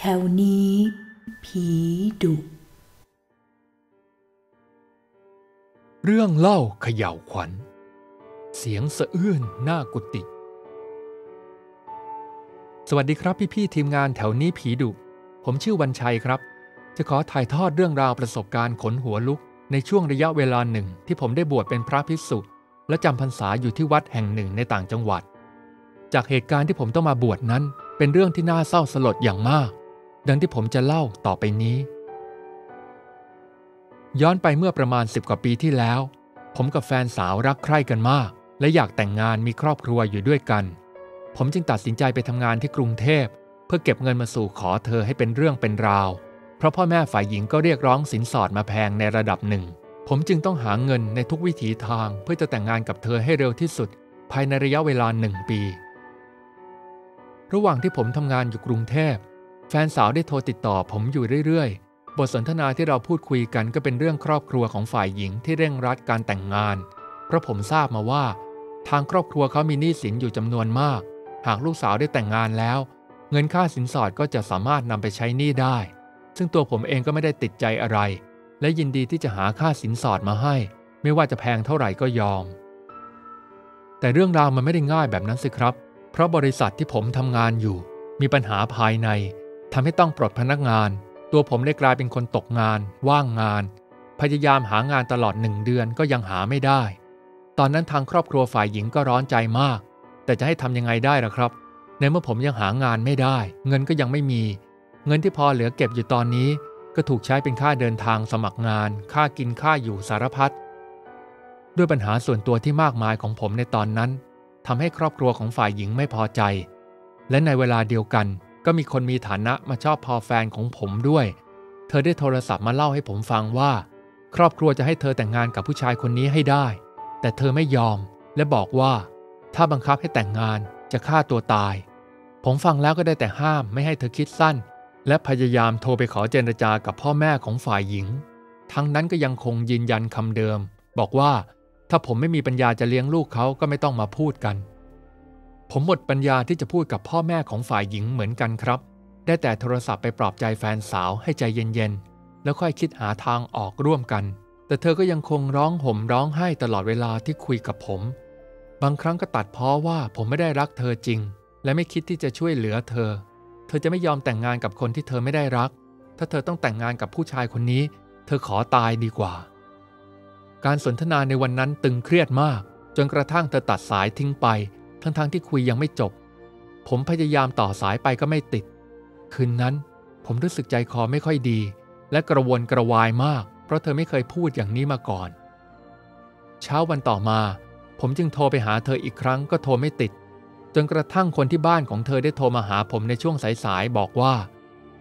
แถวนี้ ผีดุ เรื่องเล่าเขย่าวขวัญ เสียงสะอื้นหน้ากุฏิสวัสดีครับพี่ๆทีมงานแถวนี้ผีดุ ผมชื่อวันชัยครับ จะขอถ่ายทอดเรื่องราวประสบการณ์ขนหัวลุก ในช่วงระยะเวลาหนึ่งที่ผมได้บวชเป็นพระภิกษุ และจำพรรษาอยู่ที่วัดแห่งหนึ่งในต่างจังหวัด จากเหตุการณ์ที่ผมต้องมาบวชนั้น เป็นเรื่องที่น่าเศร้าสลดอย่างมาก ดังที่ผมจะเล่าต่อไปนี้ ย้อนไปเมื่อประมาณสิบกว่าปีที่แล้ว ผมกับแฟนสาวรักใคร่กันมาก และอยากแต่งงานมีครอบครัวอยู่ด้วยกัน ผมจึงตัดสินใจไปทำงานที่กรุงเทพ เพื่อเก็บเงินมาสู่ขอเธอให้เป็นเรื่องเป็นราว เพราะพ่อแม่ฝ่ายหญิงก็เรียกร้องสินสอดมาแพงในระดับหนึ่ง ผมจึงต้องหาเงินในทุกวิถีทาง เพื่อจะแต่งงานกับเธอให้เร็วที่สุด ภายในระยะเวลาหนึ่งปี ระหว่างที่ผมทำงานอยู่กรุงเทพ แฟนสาวได้โทรติดต่อผมอยู่เรื่อยๆ บทสนทนาที่เราพูดคุยกันก็เป็นเรื่องครอบครัวของฝ่ายหญิงที่เร่งรัดการแต่งงาน เพราะผมทราบมาว่า ทางครอบครัวเขามีหนี้สินอยู่จำนวนมาก หากลูกสาวได้แต่งงานแล้ว เงินค่าสินสอดก็จะสามารถนำไปใช้หนี้ได้ ซึ่งตัวผมเองก็ไม่ได้ติดใจอะไร และยินดีที่จะหาค่าสินสอดมาให้ ไม่ว่าจะแพงเท่าไหร่ก็ยอม แต่เรื่องราวมันไม่ได้ง่ายแบบนั้นสิครับ เพราะบริษัทที่ผมทำงานอยู่ มีปัญหาภายใน ทำให้ต้องปลดพนักงาน ตัวผมได้กลายเป็นคนตกงาน ว่างงาน พยายามหางานตลอดหนึ่งเดือนก็ยังหาไม่ได้ ตอนนั้นทางครอบครัวฝ่ายหญิงก็ร้อนใจมาก แต่จะให้ทำยังไงได้ล่ะครับ ในเมื่อผมยังหางานไม่ได้ เงินก็ยังไม่มี เงินที่พอเหลือเก็บอยู่ตอนนี้ ก็ถูกใช้เป็นค่าเดินทางสมัครงาน ค่ากินค่าอยู่สารพัดด้วยปัญหาส่วนตัวที่มากมายของผมในตอนนั้นทำให้ครอบครัวของฝ่ายหญิงไม่พอใจ และในเวลาเดียวกัน ก็มีคนมีฐานะมาชอบพอแฟนของผมด้วย เธอได้โทรศัพท์มาเล่าให้ผมฟังว่า ครอบครัวจะให้เธอแต่งงานกับผู้ชายคนนี้ให้ได้ แต่เธอไม่ยอม และบอกว่า ถ้าบังคับให้แต่งงานจะฆ่าตัวตาย ผมฟังแล้วก็ได้แต่ห้ามไม่ให้เธอคิดสั้น และพยายามโทรไปขอเจรจากับพ่อแม่ของฝ่ายหญิง ทั้งนั้นก็ยังคงยืนยันคำเดิม บอกว่าถ้าผมไม่มีปัญญาจะเลี้ยงลูกเขาก็ไม่ต้องมาพูดกัน ผมหมดปัญญาที่จะพูดกับพ่อแม่ของฝ่ายหญิงเหมือนกันครับ ได้แต่โทรศัพท์ไปปลอบใจแฟนสาวให้ใจเย็นๆ แล้วค่อยคิดหาทางออกร่วมกัน แต่เธอก็ยังคงร้องห่มร้องไห้ตลอดเวลาที่คุยกับผม บางครั้งก็ตัดพ้อว่าผมไม่ได้รักเธอจริง และไม่คิดที่จะช่วยเหลือเธอ เธอจะไม่ยอมแต่งงานกับคนที่เธอไม่ได้รัก ถ้าเธอต้องแต่งงานกับผู้ชายคนนี้ เธอขอตายดีกว่า การสนทนาในวันนั้นตึงเครียดมาก จนกระทั่งเธอตัดสายทิ้งไป ทั้งๆทที่คุยยังไม่จบ ผมพยายามต่อสายไปก็ไม่ติด คืนนั้น ผมรู้สึกใจคอไม่ค่อยดี และกระวนกระวายมาก เพราะเธอไม่เคยพูดอย่างนี้มาก่อน เช้าวันต่อมา ผมจึงโทรไปหาเธออีกครั้งก็โทรไม่ติด จนกระทั่งคนที่บ้านของเธอได้โทรมาหาผมในช่วงสายๆบอกว่า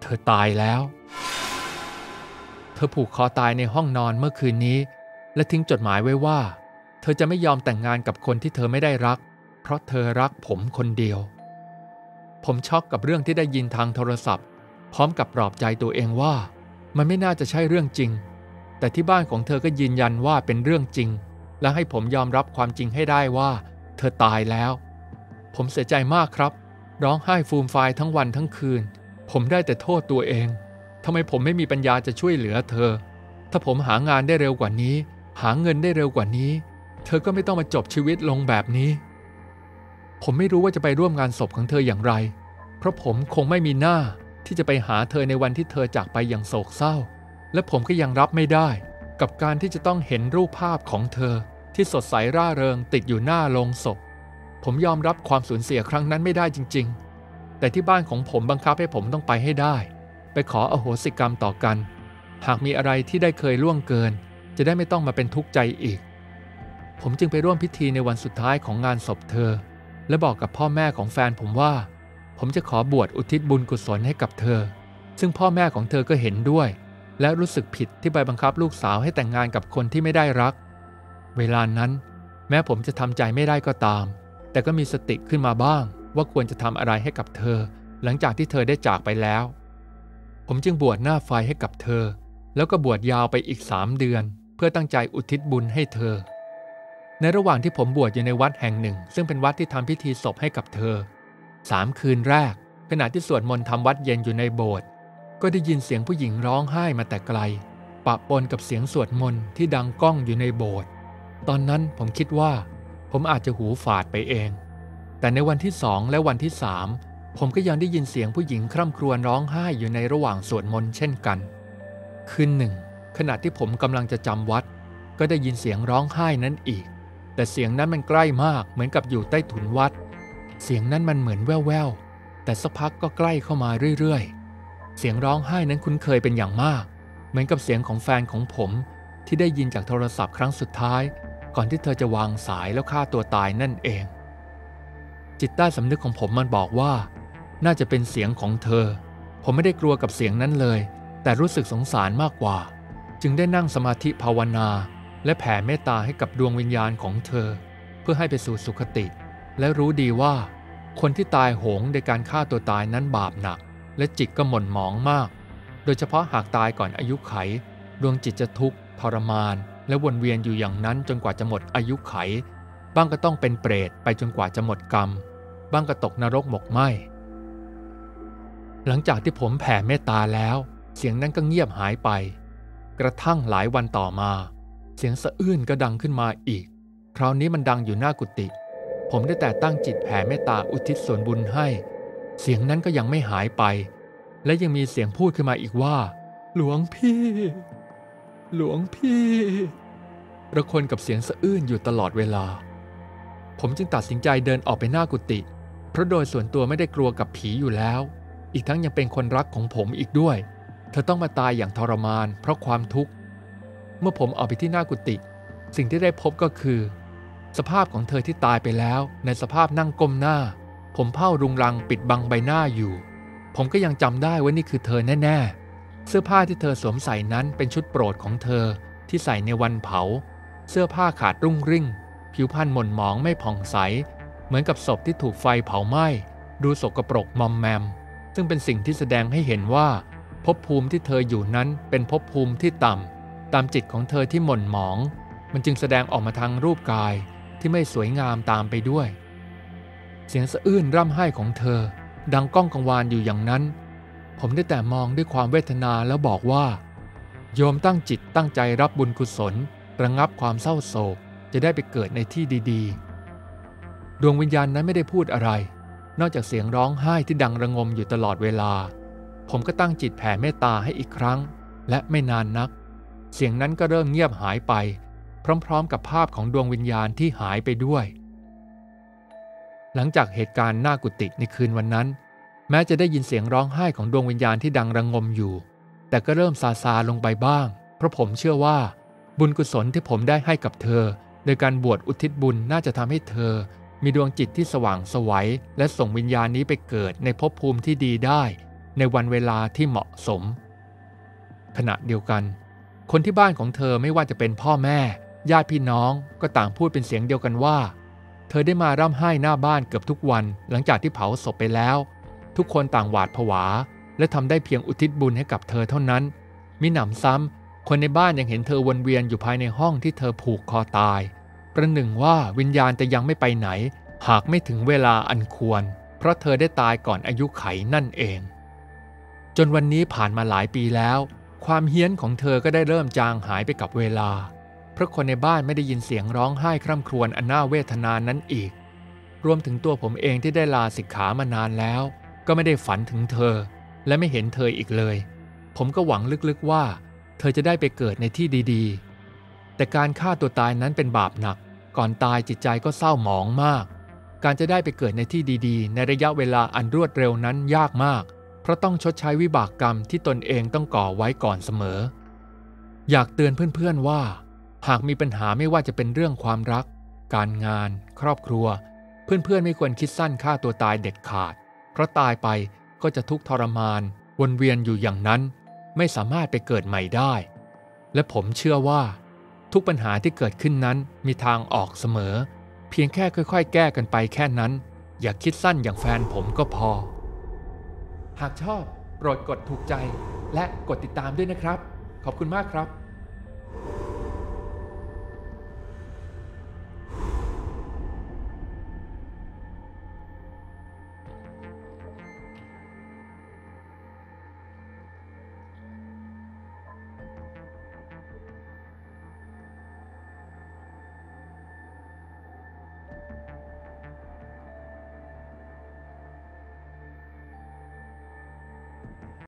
เธอตายแล้ว เธอผูกคอตายในห้องนอนเมื่อคืนนี้ และทิ้งจดหมายไว้ว่า เธอจะไม่ยอมแต่งงานกับคนที่เธอไม่ได้รัก เพราะเธอรักผมคนเดียว ผมช็อกกับเรื่องที่ได้ยินทางโทรศัพท์ พร้อมกับปลอบใจตัวเองว่า มันไม่น่าจะใช่เรื่องจริง แต่ที่บ้านของเธอก็ยืนยันว่าเป็นเรื่องจริง และให้ผมยอมรับความจริงให้ได้ว่า เธอตายแล้ว ผมเสียใจมากครับ ร้องไห้ฟูมฟายทั้งวันทั้งคืน ผมได้แต่โทษตัวเองทำไมผมไม่มีปัญญาจะช่วยเหลือเธอ ถ้าผมหางานได้เร็วกว่านี้ หาเงินได้เร็วกว่านี้ เธอก็ไม่ต้องมาจบชีวิตลงแบบนี้ ผมไม่รู้ว่าจะไปร่วมงานศพของเธออย่างไร เพราะผมคงไม่มีหน้าที่จะไปหาเธอในวันที่เธอจากไปอย่างโศกเศร้า และผมก็ยังรับไม่ได้ กับการที่จะต้องเห็นรูปภาพของเธอ ที่สดใสร่าเริงติดอยู่หน้าโลงศพ ผมยอมรับความสูญเสียครั้งนั้นไม่ได้จริง ๆ แต่ที่บ้านของผมบังคับให้ผมต้องไปให้ได้ ไปขออโหสิกรรมต่อกัน หากมีอะไรที่ได้เคยล่วงเกิน จะได้ไม่ต้องมาเป็นทุกข์ใจอีก ผมจึงไปร่วมพิธีในวันสุดท้ายของงานศพเธอ และบอกกับพ่อแม่ของแฟนผมว่า ผมจะขอบวชอุทิศบุญกุศลให้กับเธอ ซึ่งพ่อแม่ของเธอก็เห็นด้วย และรู้สึกผิดที่ไปบังคับลูกสาวให้แต่งงานกับคนที่ไม่ได้รัก เวลานั้น แม้ผมจะทำใจไม่ได้ก็ตาม แต่ก็มีสติขึ้นมาบ้าง ว่าควรจะทำอะไรให้กับเธอ หลังจากที่เธอได้จากไปแล้ว ผมจึงบวชหน้าไฟให้กับเธอ แล้วก็บวชยาวไปอีกสามเดือน เพื่อตั้งใจอุทิศบุญให้เธอ ในระหว่างที่ผมบวชอยู่ในวัดแห่งหนึ่ง ซึ่งเป็นวัดที่ทำพิธีศพให้กับเธอสามคืนแรก ขณะที่สวดมนต์ทำวัดเย็นอยู่ในโบสถ์ก็ได้ยินเสียงผู้หญิงร้องไห้มาแต่ไกล ปะปนกับเสียงสวดมนต์ที่ดังก้องอยู่ในโบสถ์ตอนนั้นผมคิดว่า ผมอาจจะหูฝาดไปเอง แต่ในวันที่สองและวันที่สามผมก็ยังได้ยินเสียงผู้หญิงคร่ำครวญร้องไห้อยู่ในระหว่างสวดมนต์เช่นกัน คืนหนึ่ง ขณะที่ผมกำลังจะจำวัด ก็ได้ยินเสียงร้องไห้นั้นอีก แต่เสียงนั้นมันใกล้มากเหมือนกับอยู่ใต้ถุนวัด เสียงนั้นมันเหมือนแว่วๆแต่สักพักก็ใกล้เข้ามาเรื่อยๆ เสียงร้องไห้นั้นคุ้นเคยเป็นอย่างมาก เหมือนกับเสียงของแฟนของผมที่ได้ยินจากโทรศัพท์ครั้งสุดท้าย ก่อนที่เธอจะวางสายแล้วฆ่าตัวตายนั่นเอง จิตใต้สำนึกของผมมันบอกว่า น่าจะเป็นเสียงของเธอ ผมไม่ได้กลัวกับเสียงนั้นเลย แต่รู้สึกสงสารมากกว่า จึงได้นั่งสมาธิภาวนา และแผ่เมตตาให้กับดวงวิญญาณของเธอ เพื่อให้ไปสู่สุคติ และรู้ดีว่า คนที่ตายโหงในการฆ่าตัวตายนั้นบาปหนัก และจิตก็หม่นหมองมาก โดยเฉพาะหากตายก่อนอายุไข ดวงจิตจะทุกข์ทรมาน และวนเวียนอยู่อย่างนั้นจนกว่าจะหมดอายุไข บ้างก็ต้องเป็นเปรตไปจนกว่าจะหมดกรรม บ้างก็ตกนรกหมกไหมหลังจากที่ผมแผ่เมตตาแล้ว เสียงนั้นก็เงียบหายไป กระทั่งหลายวันต่อมา เสียงสะอื้นก็ดังขึ้นมาอีก คราวนี้มันดังอยู่หน้ากุฏิผมได้แต่ตั้งจิตแผ่เมตตาอุทิศส่วนบุญให้ เสียงนั้นก็ยังไม่หายไป และยังมีเสียงพูดขึ้นมาอีกว่า หลวงพี่ หลวงพี่ระคนกับเสียงสะอื้นอยู่ตลอดเวลา ผมจึงตัดสินใจเดินออกไปหน้ากุฏิเพราะโดยส่วนตัวไม่ได้กลัวกับผีอยู่แล้ว อีกทั้งยังเป็นคนรักของผมอีกด้วย เธอต้องมาตายอย่างทรมาน เพราะความทุกข์ เมื่อผมออกไปที่หน้ากุฏิสิ่งที่ได้พบก็คือ สภาพของเธอที่ตายไปแล้ว ในสภาพนั่งก้มหน้า ผมเผ้ารุงรังปิดบังใบหน้าอยู่ ผมก็ยังจำได้ว่านี่คือเธอแน่ ๆ เสื้อผ้าที่เธอสวมใส่นั้นเป็นชุดโปรดของเธอที่ใส่ในวันเผา เสื้อผ้าขาดรุ่งริ่ง ผิวพรรณหม่นหมองไม่ผ่องใส เหมือนกับศพที่ถูกไฟเผาไหม้ดูสกปรกมอมแมม ซึ่งเป็นสิ่งที่แสดงให้เห็นว่าภพภูมิที่เธออยู่นั้นเป็นภพภูมิที่ต่ำ ตามจิตของเธอที่หม่นหมอง มันจึงแสดงออกมาทางรูปกายที่ไม่สวยงามตามไปด้วย เสียงสะอื้นร่ำไห้ของเธอ ดังก้องกังวานอยู่อย่างนั้น ผมได้แต่มองด้วยความเวทนาแล้วบอกว่า โยมตั้งจิตตั้งใจรับบุญกุศล ระงับความเศร้าโศกจะได้ไปเกิดในที่ดีๆ ดวงวิญญาณนั้นไม่ได้พูดอะไร นอกจากเสียงร้องไห้ที่ดังระงมอยู่ตลอดเวลา ผมก็ตั้งจิตแผ่เมตตาให้อีกครั้ง และไม่นานนัก เสียงนั้นก็เริ่มเงียบหายไป พร้อมๆ กับภาพของดวงวิญญาณที่หายไปด้วย หลังจากเหตุการณ์น่ากุติในคืนวันนั้น แม้จะได้ยินเสียงร้องไห้ของดวงวิญญาณที่ดังระงมอยู่ แต่ก็เริ่มซาซาลงไปบ้าง เพราะผมเชื่อว่า บุญกุศลที่ผมได้ให้กับเธอ โดยการบวชอุทิศบุญน่าจะทำให้เธอ มีดวงจิตที่สว่างสวัยและส่งวิญญาณนี้ไปเกิดในภพภูมิที่ดีได้ ในวันเวลาที่เหมาะสม ขณะเดียวกัน คนที่บ้านของเธอไม่ว่าจะเป็นพ่อแม่ ญาติพี่น้องก็ต่างพูดเป็นเสียงเดียวกันว่า เธอได้มาร่ำไห้หน้าบ้านเกือบทุกวันหลังจากที่เผาศพไปแล้ว ทุกคนต่างหวาดผวา และทำได้เพียงอุทิศบุญให้กับเธอเท่านั้น มิหนำซ้ำคนในบ้านยังเห็นเธอวนเวียนอยู่ภายในห้องที่เธอผูกคอตาย ประหนึ่งว่าวิญญาณจะยังไม่ไปไหน หากไม่ถึงเวลาอันควร เพราะเธอได้ตายก่อนอายุไขนั่นเอง จนวันนี้ผ่านมาหลายปีแล้ว ความเฮี้ยนของเธอก็ได้เริ่มจางหายไปกับเวลา เพราะคนในบ้านไม่ได้ยินเสียงร้องไห้คร่ำครวญอันน่าเวทนานั้นอีก รวมถึงตัวผมเองที่ได้ลาสิกขามานานแล้ว ก็ไม่ได้ฝันถึงเธอ และไม่เห็นเธออีกเลย ผมก็หวังลึกๆว่า เธอจะได้ไปเกิดในที่ดีๆ แต่การฆ่าตัวตายนั้นเป็นบาปหนัก ก่อนตายจิตใจก็เศร้าหมองมาก การจะได้ไปเกิดในที่ดีๆ ในระยะเวลาอันรวดเร็วนั้นยากมาก เพราะต้องชดใช้วิบากกรรมที่ตนเองต้องก่อไว้ก่อนเสมอ อยากเตือนเพื่อนๆว่า หากมีปัญหาไม่ว่าจะเป็นเรื่องความรัก การงาน ครอบครัว เพื่อนๆไม่ควรคิดสั้นฆ่าตัวตายเด็ดขาด เพราะตายไปก็จะทุกข์ทรมาน วนเวียนอยู่อย่างนั้น ไม่สามารถไปเกิดใหม่ได้ และผมเชื่อว่า ทุกปัญหาที่เกิดขึ้นนั้นมีทางออกเสมอ เพียงแค่ค่อย ๆ แก้กันไปแค่นั้น อย่าคิดสั้นอย่างแฟนผมก็พอ หากชอบโปรดกดถูกใจและกดติดตามด้วยนะครับ ขอบคุณมากครับ